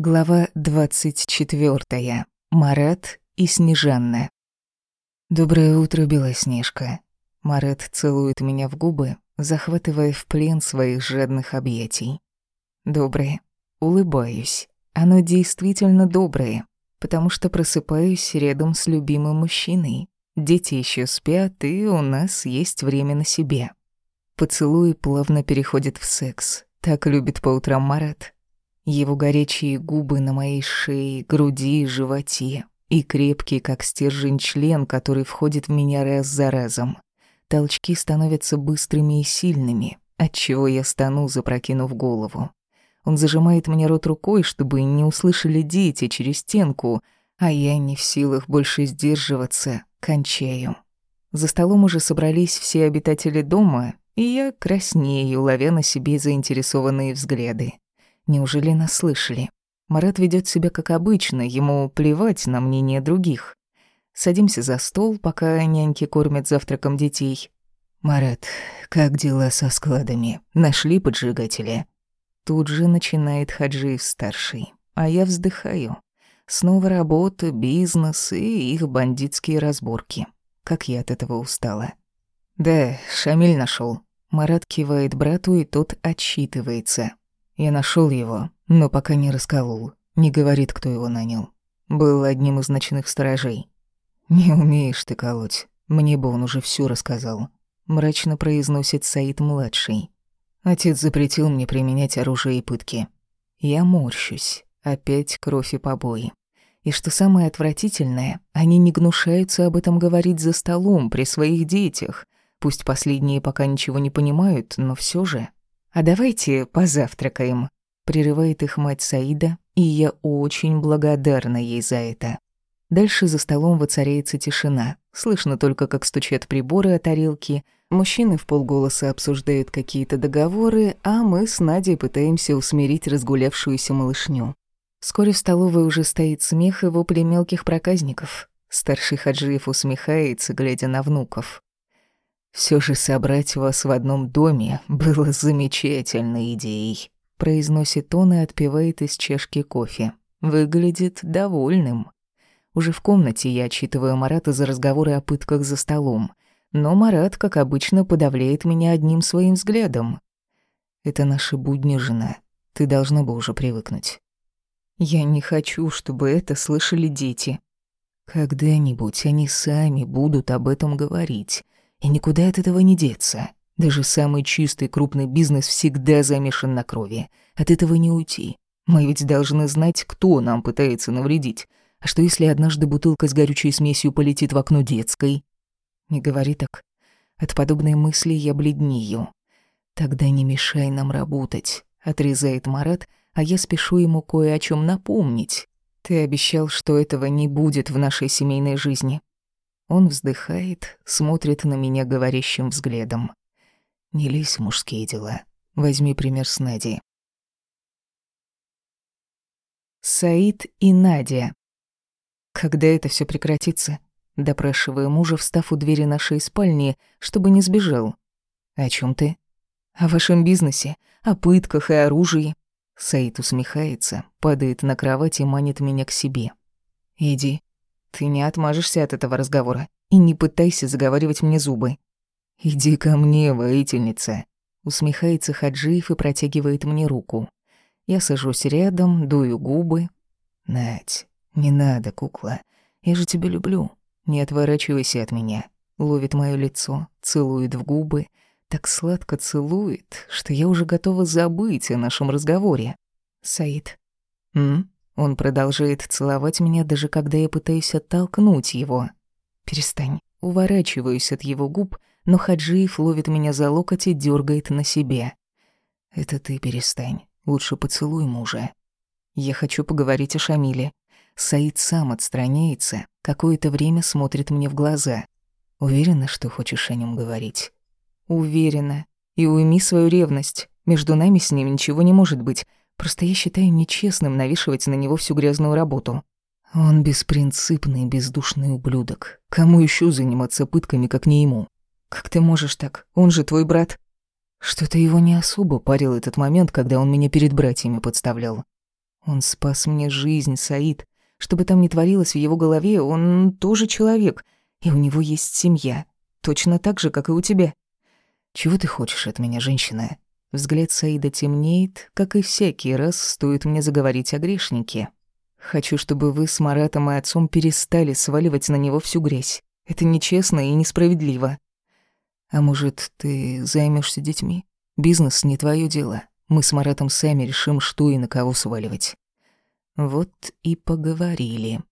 Глава 24. Марат и Снежанна. Доброе утро, Белоснежка. Марат целует меня в губы, захватывая в плен своих жадных объятий. Доброе. Улыбаюсь. Оно действительно доброе, потому что просыпаюсь рядом с любимым мужчиной. Дети еще спят, и у нас есть время на себе. Поцелуй плавно переходит в секс. Так любит по утрам Марат. Его горячие губы на моей шее, груди животе. И крепкий, как стержень, член, который входит в меня раз за разом. Толчки становятся быстрыми и сильными, отчего я стану, запрокинув голову. Он зажимает мне рот рукой, чтобы не услышали дети через стенку, а я не в силах больше сдерживаться, кончаю. За столом уже собрались все обитатели дома, и я краснею, ловя на себе заинтересованные взгляды. Неужели нас слышали? Марат ведет себя как обычно, ему плевать на мнение других. Садимся за стол, пока няньки кормят завтраком детей. «Марат, как дела со складами? Нашли поджигателя?» Тут же начинает Хаджиев-старший, а я вздыхаю. Снова работа, бизнес и их бандитские разборки. Как я от этого устала. «Да, Шамиль нашел. Марат кивает брату, и тот отчитывается. Я нашел его, но пока не расколол. Не говорит, кто его нанял. Был одним из ночных сторожей. «Не умеешь ты колоть. Мне бы он уже все рассказал», — мрачно произносит Саид-младший. Отец запретил мне применять оружие и пытки. Я морщусь. Опять кровь и побои. И что самое отвратительное, они не гнушаются об этом говорить за столом при своих детях. Пусть последние пока ничего не понимают, но все же... «А давайте позавтракаем», — прерывает их мать Саида, и я очень благодарна ей за это. Дальше за столом воцаряется тишина. Слышно только, как стучат приборы о тарелки. Мужчины в полголоса обсуждают какие-то договоры, а мы с Надей пытаемся усмирить разгулявшуюся малышню. Вскоре в столовой уже стоит смех и вопли мелких проказников. Старший Хаджиев усмехается, глядя на внуков. Все же собрать вас в одном доме было замечательной идеей», — произносит он и отпивает из чашки кофе. Выглядит довольным. Уже в комнате я отчитываю Марата за разговоры о пытках за столом. Но Марат, как обычно, подавляет меня одним своим взглядом. «Это наши будни, жена. Ты должна бы уже привыкнуть». «Я не хочу, чтобы это слышали дети». «Когда-нибудь они сами будут об этом говорить». И никуда от этого не деться. Даже самый чистый крупный бизнес всегда замешан на крови. От этого не уйти. Мы ведь должны знать, кто нам пытается навредить. А что если однажды бутылка с горючей смесью полетит в окно детской? Не говори так. От подобной мысли я бледнею. Тогда не мешай нам работать, отрезает Марат, а я спешу ему кое о чем напомнить. Ты обещал, что этого не будет в нашей семейной жизни. Он вздыхает, смотрит на меня говорящим взглядом. «Не лезь в мужские дела. Возьми пример с Надей». Саид и Надя. «Когда это все прекратится?» Допрашиваю мужа, встав у двери нашей спальни, чтобы не сбежал. «О чем ты?» «О вашем бизнесе, о пытках и оружии». Саид усмехается, падает на кровать и манит меня к себе. «Иди, ты не отмажешься от этого разговора и не пытайся заговаривать мне зубы. Иди ко мне, воительница. Усмехается Хаджиев и протягивает мне руку. Я сажусь рядом, дую губы. Надь, не надо, кукла. Я же тебя люблю. Не отворачивайся от меня. Ловит моё лицо, целует в губы. Так сладко целует, что я уже готова забыть о нашем разговоре. Саид. М? Он продолжает целовать меня, даже когда я пытаюсь оттолкнуть его. «Перестань». Уворачиваюсь от его губ, но Хаджиев ловит меня за локоть и дергает на себе. «Это ты перестань. Лучше поцелуй мужа». Я хочу поговорить о Шамиле. Саид сам отстраняется, какое-то время смотрит мне в глаза. Уверена, что хочешь о нем говорить? Уверена. И уйми свою ревность. Между нами с ним ничего не может быть. Просто я считаю нечестным навешивать на него всю грязную работу. Он беспринципный, бездушный ублюдок. Кому еще заниматься пытками, как не ему? Как ты можешь так? Он же твой брат. Что-то его не особо парил этот момент, когда он меня перед братьями подставлял. Он спас мне жизнь, Саид. Что бы там ни творилось в его голове, он тоже человек, и у него есть семья. Точно так же, как и у тебя. Чего ты хочешь от меня, женщина? Взгляд Саида темнеет, как и всякий раз стоит мне заговорить о грешнике. Хочу, чтобы вы с Маратом и отцом перестали сваливать на него всю грязь. Это нечестно и несправедливо. А может, ты займешься детьми? Бизнес не твое дело. Мы с Маратом сами решим, что и на кого сваливать. Вот и поговорили.